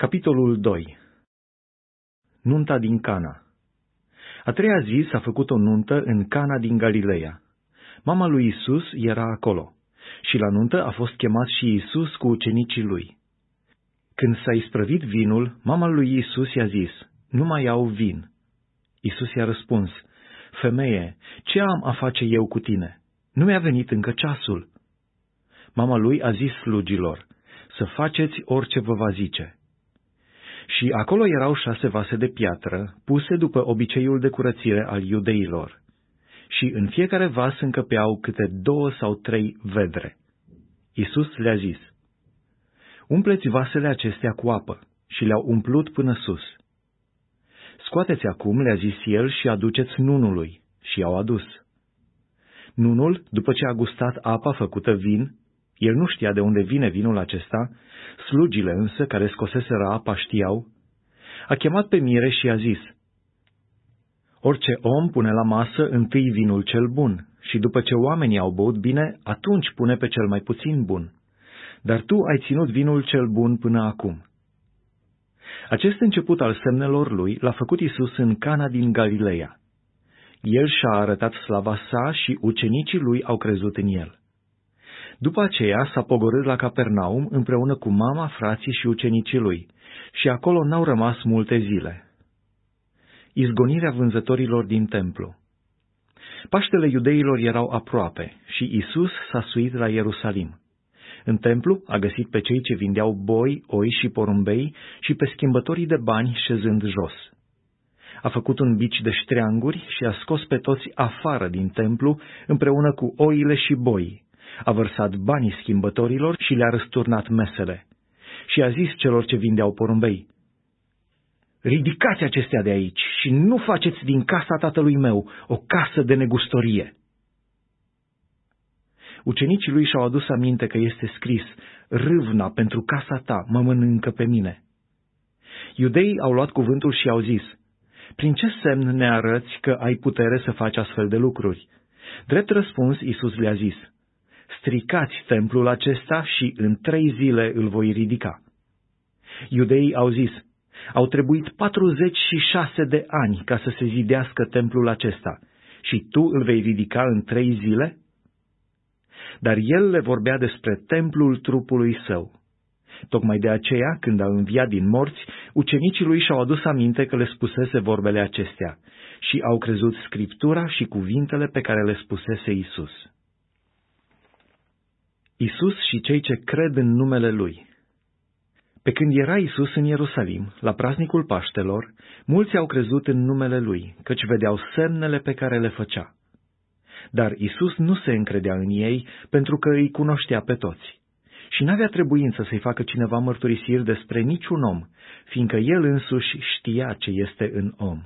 Capitolul 2 Nunta din Cana A treia zi s-a făcut o nuntă în Cana din Galileea. Mama lui Isus era acolo și la nuntă a fost chemat și Isus cu ucenicii lui. Când s-a isprăvit vinul, mama lui Isus i-a zis, nu mai au vin. Isus i-a răspuns, femeie, ce am a face eu cu tine? Nu mi-a venit încă ceasul. Mama lui a zis slugilor, să faceți orice vă va zice. Și acolo erau șase vase de piatră, puse după obiceiul de curățire al iudeilor. Și în fiecare vas încăpeau câte două sau trei vedre. Isus le-a zis, Umpleți vasele acestea cu apă, și le-au umplut până sus. Scoateți acum, le-a zis el, și aduceți nunului, și i-au adus. Nunul, după ce a gustat apa făcută vin, el nu știa de unde vine vinul acesta, slugile însă, care scoseseră apa, știau. A chemat pe mire și a zis, Orice om pune la masă întâi vinul cel bun și după ce oamenii au băut bine, atunci pune pe cel mai puțin bun. Dar tu ai ținut vinul cel bun până acum. Acest început al semnelor lui l-a făcut Isus în Cana din Galileea. El și-a arătat slava sa și ucenicii lui au crezut în el. După aceea s-a pogorât la Capernaum împreună cu mama, frații și ucenicii lui, și acolo n-au rămas multe zile. Izgonirea vânzătorilor din templu Paștele iudeilor erau aproape și Isus s-a suit la Ierusalim. În templu a găsit pe cei ce vindeau boi, oi și porumbei și pe schimbătorii de bani șezând jos. A făcut un bici de ștreanguri și a scos pe toți afară din templu împreună cu oile și boii a vărsat banii schimbătorilor și le-a răsturnat mesele. Și a zis celor ce vindeau porumbei, Ridicați acestea de aici și nu faceți din casa tatălui meu o casă de negustorie. Ucenicii lui și-au adus aminte că este scris, râvna pentru casa ta mă mănâncă pe mine. Iudeii au luat cuvântul și au zis, prin ce semn ne arăți că ai putere să faci astfel de lucruri? Drept răspuns, Isus le-a zis, stricați templul acesta și în trei zile îl voi ridica. Iudeii au zis, au trebuit 46 de ani ca să se zidească templul acesta și tu îl vei ridica în trei zile? Dar el le vorbea despre templul trupului său. Tocmai de aceea, când a înviat din morți, ucenicii lui și-au adus aminte că le spusese vorbele acestea și au crezut Scriptura și cuvintele pe care le spusese Isus. Isus și cei ce cred în numele Lui Pe când era Isus în Ierusalim, la praznicul Paștelor, mulți au crezut în numele Lui, căci vedeau semnele pe care le făcea. Dar Isus nu se încredea în ei, pentru că îi cunoștea pe toți. Și n-avea trebuință să-i facă cineva mărturisiri despre niciun om, fiindcă el însuși știa ce este în om.